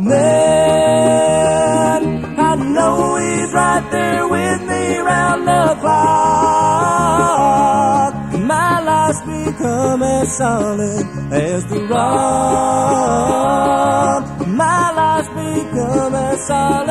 نوئی سات نا لاشمی کا سال نہ لاشمی کا سال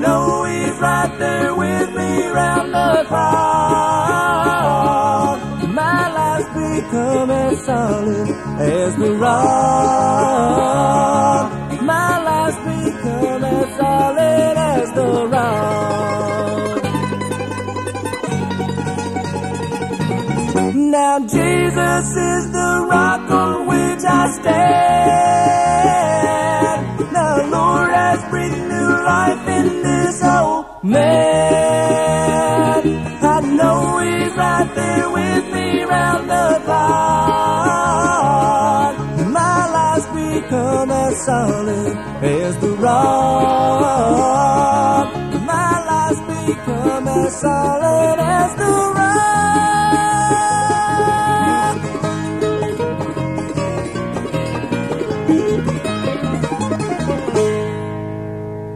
نوئی سات ہوئی رن ملا سیکھ رام اس میں سر سور جیز دو رات ہوئی جسے لا اسپیخ ن سور رو راجن سر رام